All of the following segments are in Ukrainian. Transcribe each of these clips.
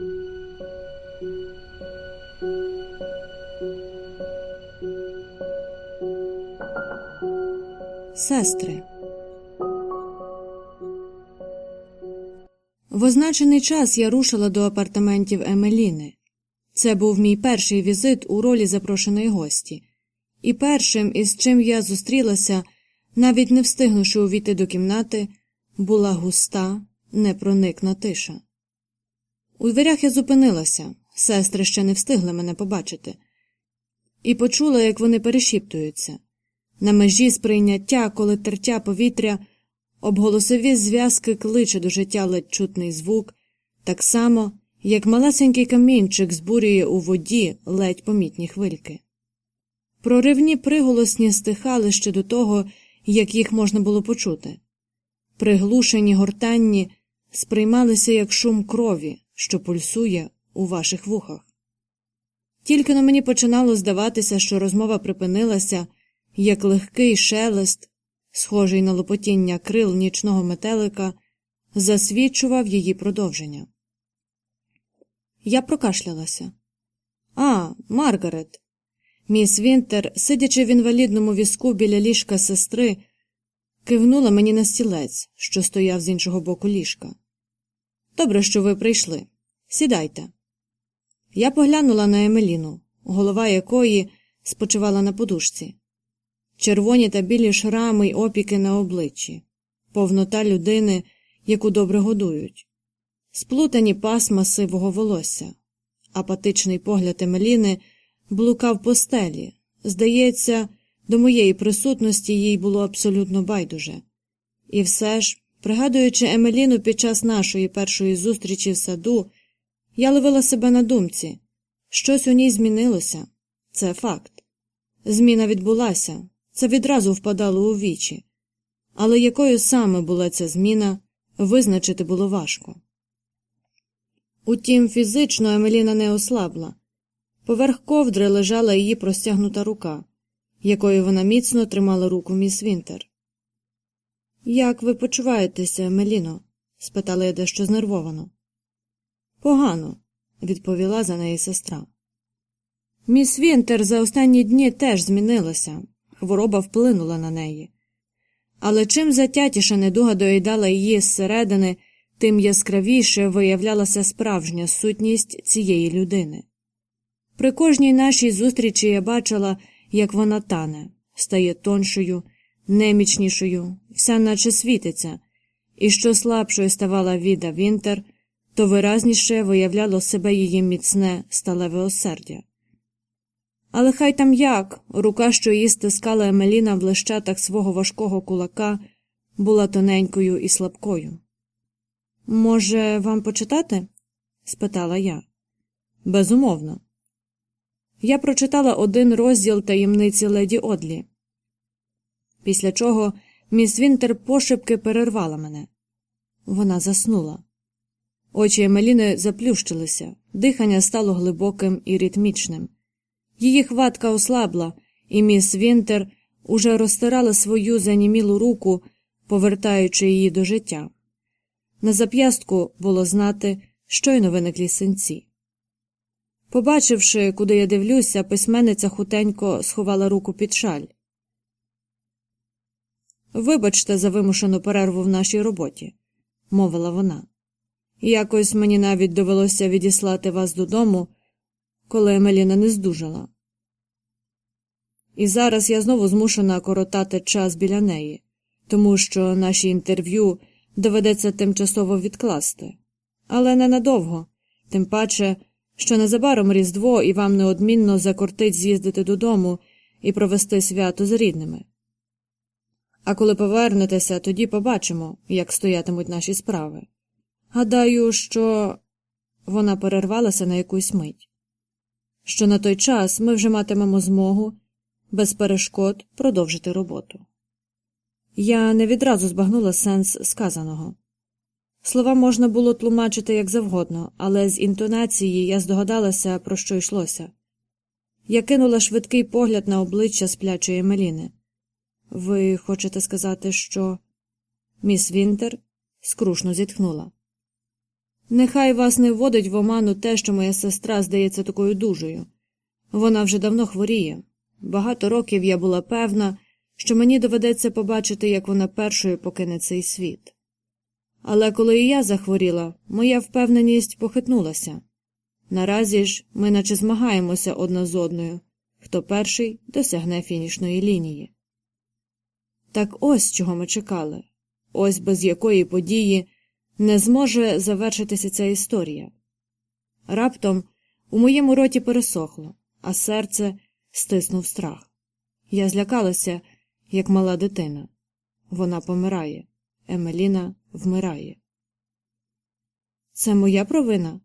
Сестри. В означений час я рушила до апартаментів Емеліни. Це був мій перший візит у ролі запрошеної гості, і першим, із чим я зустрілася, навіть не встигнувши увійти до кімнати, була густа, непроникна тиша. У дверях я зупинилася, сестри ще не встигли мене побачити, і почула, як вони перешіптуються. На межі сприйняття, коли тертя повітря, обголосові зв'язки кличе до життя ледь чутний звук, так само, як малесенький камінчик збурює у воді ледь помітні хвильки. Проривні приголосні стихали ще до того, як їх можна було почути. Приглушені гортанні сприймалися як шум крові, що пульсує у ваших вухах. Тільки на мені починало здаватися, що розмова припинилася, як легкий шелест, схожий на лопотіння крил нічного метелика, засвідчував її продовження. Я прокашлялася. А, Маргарет. Міс Вінтер, сидячи в інвалідному візку біля ліжка сестри, кивнула мені на стілець, що стояв з іншого боку ліжка. Добре, що ви прийшли. Сідайте. Я поглянула на Емеліну, голова якої спочивала на подушці, червоні та білі шрами й опіки на обличчі, повнота людини, яку добре годують, сплутані пасма сивого волосся, апатичний погляд Емеліни блукав по стелі. Здається, до моєї присутності їй було абсолютно байдуже. І все ж, пригадуючи Емеліну під час нашої першої зустрічі в саду, я ловила себе на думці щось у ній змінилося це факт. Зміна відбулася, це відразу впадало у вічі, але якою саме була ця зміна, визначити було важко. Утім, фізично Емеліна не ослабла. Поверх ковдри лежала її простягнута рука, якою вона міцно тримала руку міс Вінтер. Як ви почуваєтеся, Емеліно? спитала я дещо знервовано. Погано, відповіла за неї сестра. Міс Вінтер за останні дні теж змінилася, хвороба вплинула на неї. Але чим затятіша недуга доїдала її зсередини, тим яскравіше виявлялася справжня сутність цієї людини. При кожній нашій зустрічі я бачила, як вона тане, стає тоншою, немічнішою, вся наче світиться, і що слабшою ставала віда Вінтер, то виразніше виявляло себе її міцне сталеве осердя. Але хай там як, рука, що її стискала Емеліна в лещатах свого важкого кулака, була тоненькою і слабкою. Може, вам почитати? спитала я. Безумовно. Я прочитала один розділ таємниці леді Одлі, після чого міс Вінтер пошепки перервала мене. Вона заснула. Очі Емеліни заплющилися, дихання стало глибоким і ритмічним. Її хватка ослабла, і міс Вінтер уже розтирала свою занімілу руку, повертаючи її до життя. На зап'ястку було знати, щойно виниклі синці. Побачивши, куди я дивлюся, письменниця хутенько сховала руку під шаль. Вибачте за вимушену перерву в нашій роботі, мовила вона. Якось мені навіть довелося відіслати вас додому, коли Емеліна не здужала. І зараз я знову змушена коротати час біля неї, тому що наші інтерв'ю доведеться тимчасово відкласти, але ненадовго, тим паче що незабаром Різдво і вам неодмінно закортить з'їздити додому і провести свято з рідними. А коли повернетеся, тоді побачимо, як стоятимуть наші справи. Гадаю, що вона перервалася на якусь мить, що на той час ми вже матимемо змогу без перешкод продовжити роботу. Я не відразу збагнула сенс сказаного. Слова можна було тлумачити як завгодно, але з інтонації я здогадалася, про що йшлося. Я кинула швидкий погляд на обличчя сплячої Меліни. Ви хочете сказати, що. Міс Вінтер скрушно зітхнула. Нехай вас не вводить в оману те, що моя сестра здається такою дужою. Вона вже давно хворіє. Багато років я була певна, що мені доведеться побачити, як вона першою покине цей світ. Але коли і я захворіла, моя впевненість похитнулася. Наразі ж ми наче змагаємося одна з одною, хто перший досягне фінішної лінії. Так ось чого ми чекали, ось без якої події не зможе завершитися ця історія. Раптом у моєму роті пересохло, а серце стиснув страх. Я злякалася, як мала дитина. Вона помирає. Емеліна вмирає. Це моя провина?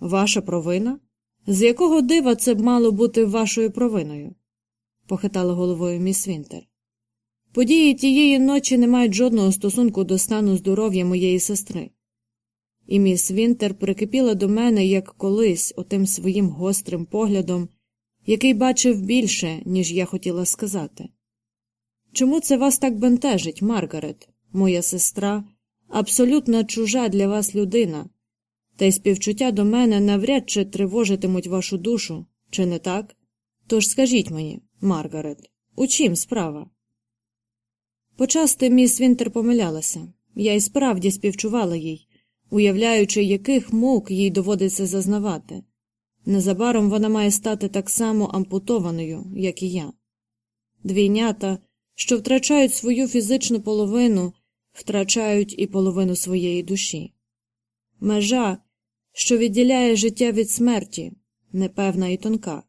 Ваша провина? З якого дива це б мало бути вашою провиною? похитала головою міс Вінтер. Події тієї ночі не мають жодного стосунку до стану здоров'я моєї сестри. І міс Вінтер прикипіла до мене, як колись, отим своїм гострим поглядом, який бачив більше, ніж я хотіла сказати. Чому це вас так бентежить, Маргарет, моя сестра, абсолютно чужа для вас людина, та й співчуття до мене навряд чи тривожитимуть вашу душу, чи не так? Тож скажіть мені, Маргарет, у чим справа? Почасти міс Вінтер помилялася, я й справді співчувала їй, уявляючи, яких мук їй доводиться зазнавати. Незабаром вона має стати так само ампутованою, як і я. Двійнята, що втрачають свою фізичну половину, втрачають і половину своєї душі. Межа, що відділяє життя від смерті, непевна і тонка,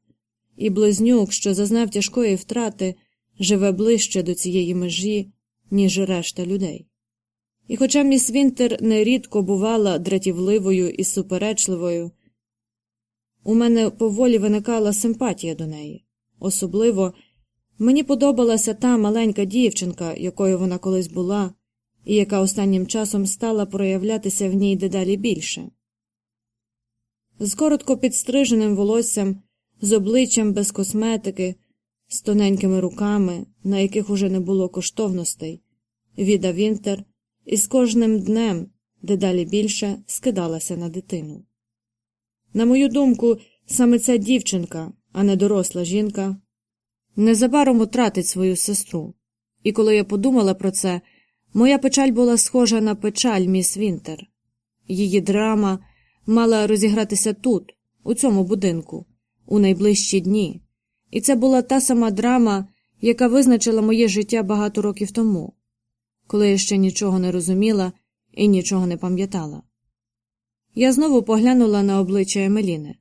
і близнюк, що зазнав тяжкої втрати, живе ближче до цієї межі, ніж решта людей. І хоча міс Вінтер нерідко бувала дратівливою і суперечливою, у мене поволі виникала симпатія до неї. Особливо мені подобалася та маленька дівчинка, якою вона колись була, і яка останнім часом стала проявлятися в ній дедалі більше. З коротко підстриженим волоссям, з обличчям без косметики, з тоненькими руками, на яких уже не було коштовностей, Віда Вінтер із кожним днем дедалі більше скидалася на дитину. На мою думку, саме ця дівчинка, а не доросла жінка, незабаром утратить свою сестру, і коли я подумала про це, моя печаль була схожа на печаль міс Вінтер. Її драма мала розігратися тут, у цьому будинку, у найближчі дні, і це була та сама драма, яка визначила моє життя багато років тому, коли я ще нічого не розуміла і нічого не пам'ятала. Я знову поглянула на обличчя Емеліни.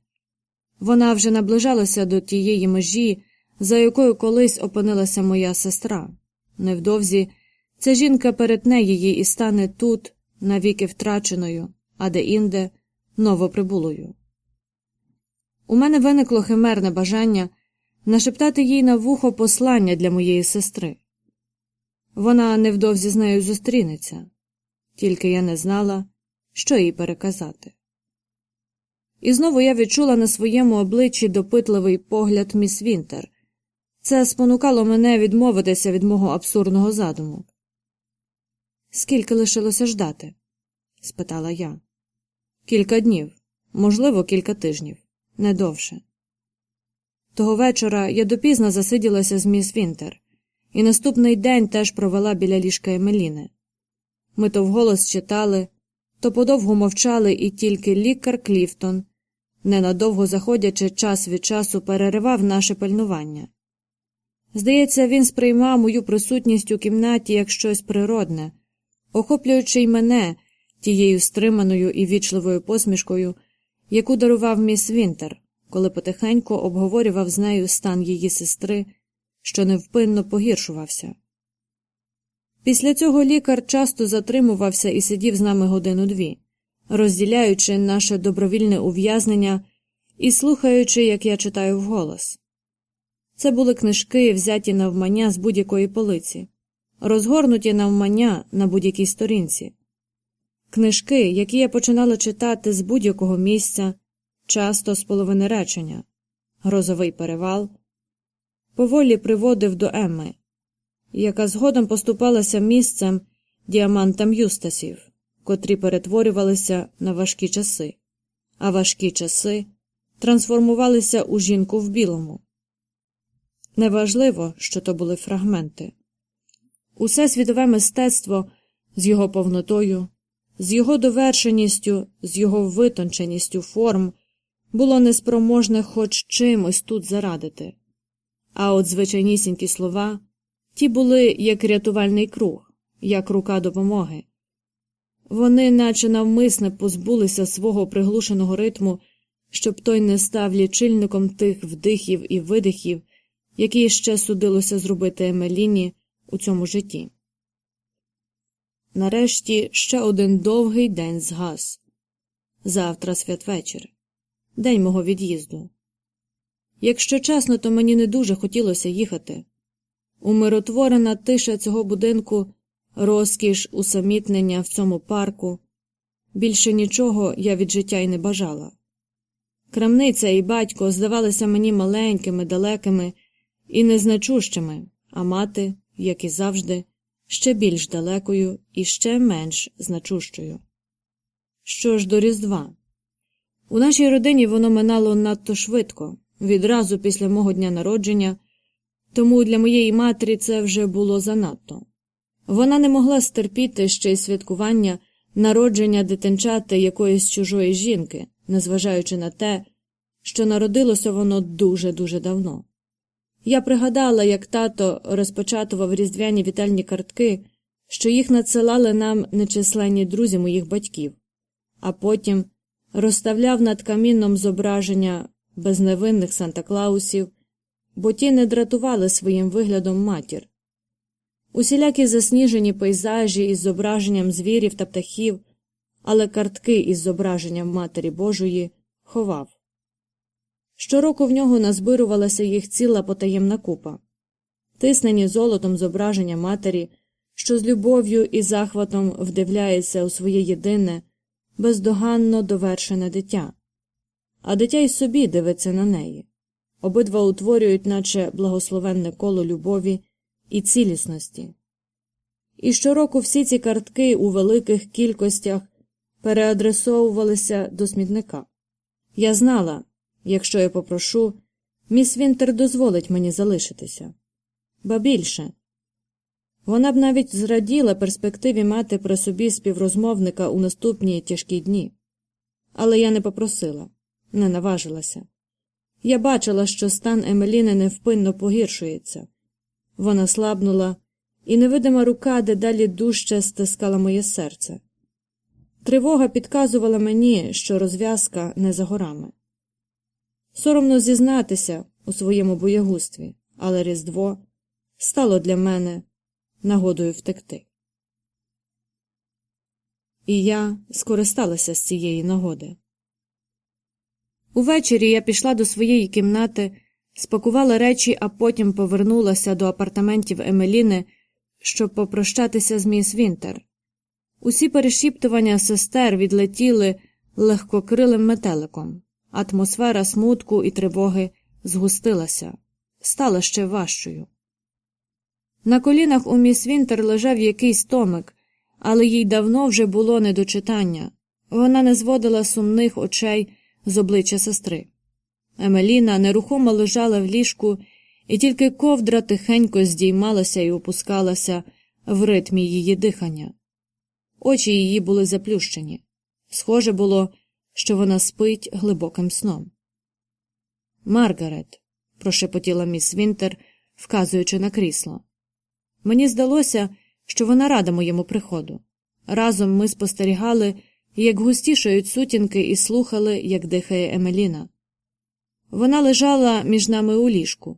Вона вже наближалася до тієї межі, за якою колись опинилася моя сестра. Невдовзі ця жінка перетне її і стане тут, навіки втраченою, а де інде новоприбулою. У мене виникло химерне бажання нашептати їй на вухо послання для моєї сестри. Вона невдовзі з нею зустрінеться, тільки я не знала, що їй переказати. І знову я відчула на своєму обличчі допитливий погляд міс Вінтер. Це спонукало мене відмовитися від мого абсурдного задуму. Скільки лишилося ждати? спитала я. Кілька днів, можливо, кілька тижнів, не довше. Того вечора я допізно засиділася з міс Вінтер, і наступний день теж провела біля ліжка Емеліни. Ми то вголос читали, то подовго мовчали, і тільки лікар Кліфтон, ненадовго заходячи час від часу, переривав наше пильнування. Здається, він сприймав мою присутність у кімнаті як щось природне, охоплюючи й мене тією стриманою і вічливою посмішкою, яку дарував міс Вінтер, коли потихеньку обговорював з нею стан її сестри, що невпинно погіршувався. Після цього лікар часто затримувався і сидів з нами годину дві, розділяючи наше добровільне ув'язнення і слухаючи, як я читаю вголос. Це були книжки, взяті навмання з будь-якої полиці, розгорнуті навмання на будь-якій сторінці, книжки, які я починала читати з будь-якого місця, часто з половини речення, грозовий перевал, поволі приводив до Емми яка згодом поступалася місцем діамантам Юстасів, котрі перетворювалися на важкі часи, а важкі часи трансформувалися у жінку в білому. Неважливо, що то були фрагменти. Усе світове мистецтво з його повнотою, з його довершеністю, з його витонченістю форм було неспроможне хоч чимось тут зарадити. А от звичайнісінькі слова ті були як рятувальний круг, як рука допомоги. Вони, наче навмисне, позбулися свого приглушеного ритму, щоб той не став лічильником тих вдихів і видихів, які ще судилося зробити Емеліні у цьому житті. Нарешті ще один довгий день згас. Завтра святвечір, день мого від'їзду. Якщо чесно, то мені не дуже хотілося їхати. Умиротворена тиша цього будинку, розкіш, усамітнення в цьому парку. Більше нічого я від життя й не бажала. Крамниця і батько здавалися мені маленькими, далекими і незначущими, а мати, як і завжди, ще більш далекою і ще менш значущою. Що ж до Різдва? У нашій родині воно минало надто швидко, відразу після мого дня народження, тому для моєї матері це вже було занадто. Вона не могла стерпіти ще й святкування народження дитинчати якоїсь чужої жінки, незважаючи на те, що народилося воно дуже дуже давно. Я пригадала, як тато розпочатував різдвяні вітальні картки, що їх надсилали нам нечисленні друзі моїх батьків, а потім розставляв над камінном зображення безневинних Санта Клаусів, бо ті не дратували своїм виглядом матір. Усілякі засніжені пейзажі із зображенням звірів та птахів, але картки із зображенням Матері Божої ховав. Щороку в нього назбирувалася їх ціла потаємна купа, тиснені золотом зображення матері, що з любов'ю і захватом вдивляється у своє єдине, бездоганно довершене дитя, а дитя й собі дивиться на неї. Обидва утворюють, наче благословенне коло любові і цілісності. І щороку всі ці картки у великих кількостях переадресовувалися до смітника. Я знала, якщо я попрошу, міс Вінтер дозволить мені залишитися. Ба більше. Вона б навіть зраділа перспективі мати при собі співрозмовника у наступні тяжкі дні. Але я не попросила, не наважилася. Я бачила, що стан Емеліни невпинно погіршується. Вона слабнула, і невидима рука дедалі дужче стискала моє серце. Тривога підказувала мені, що розв'язка не за горами. Соромно зізнатися у своєму боягустві, але Різдво стало для мене нагодою втекти. І я скористалася з цієї нагоди. Увечері я пішла до своєї кімнати, спакувала речі, а потім повернулася до апартаментів Емеліни, щоб попрощатися з міс Вінтер. Усі перешіптування сестер відлетіли легкокрилим метеликом. Атмосфера смутку і тривоги згустилася, стала ще важчою. На колінах у міс Вінтер лежав якийсь томик, але їй давно вже було не до читання. Вона не зводила сумних очей з обличчя сестри. Емеліна нерухомо лежала в ліжку, і тільки ковдра тихенько здіймалася і опускалася в ритмі її дихання. Очі її були заплющені. Схоже було, що вона спить глибоким сном. Маргарет, прошепотіла міс Вінтер, вказуючи на крісло. Мені здалося, що вона рада моєму приходу. Разом ми спостерігали, як густішають сутінки, і слухали, як дихає Емеліна. Вона лежала між нами у ліжку,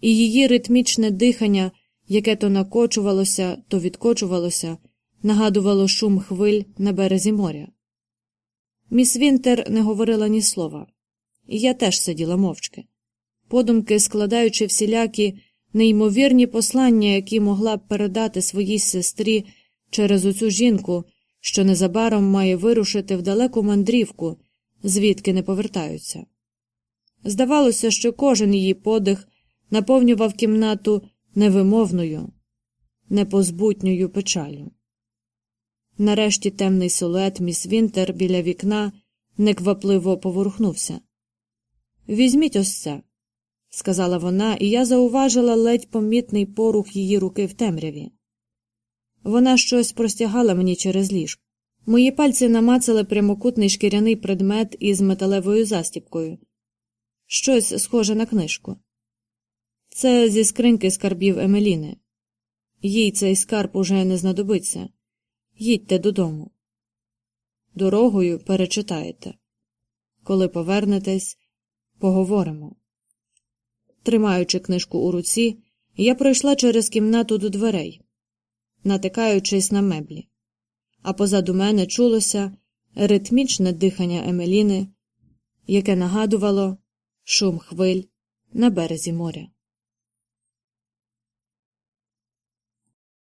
і її ритмічне дихання, яке то накочувалося, то відкочувалося, нагадувало шум хвиль на березі моря. Міс Вінтер не говорила ні слова, і я теж сиділа мовчки, подумки складаючи всілякі неймовірні послання, які могла б передати своїй сестрі через оцю жінку, що незабаром має вирушити в далеку мандрівку, звідки не повертаються. Здавалося, що кожен її подих наповнював кімнату невимовною, непозбутньою печалю. Нарешті темний силует міс Вінтер біля вікна неквапливо поворухнувся. Візьміть ось це, сказала вона, і я зауважила ледь помітний порух її руки в темряві. Вона щось простягала мені через ліжко. Мої пальці намацали прямокутний шкіряний предмет із металевою застіпкою, щось схоже на книжку. Це зі скриньки скарбів Емеліни. Їй цей скарб уже не знадобиться. Їдьте додому. Дорогою перечитаєте. Коли повернетесь, поговоримо. Тримаючи книжку у руці, я пройшла через кімнату до дверей, натикаючись на меблі, а позаду мене чулося ритмічне дихання Емеліни, яке нагадувало шум хвиль на березі моря.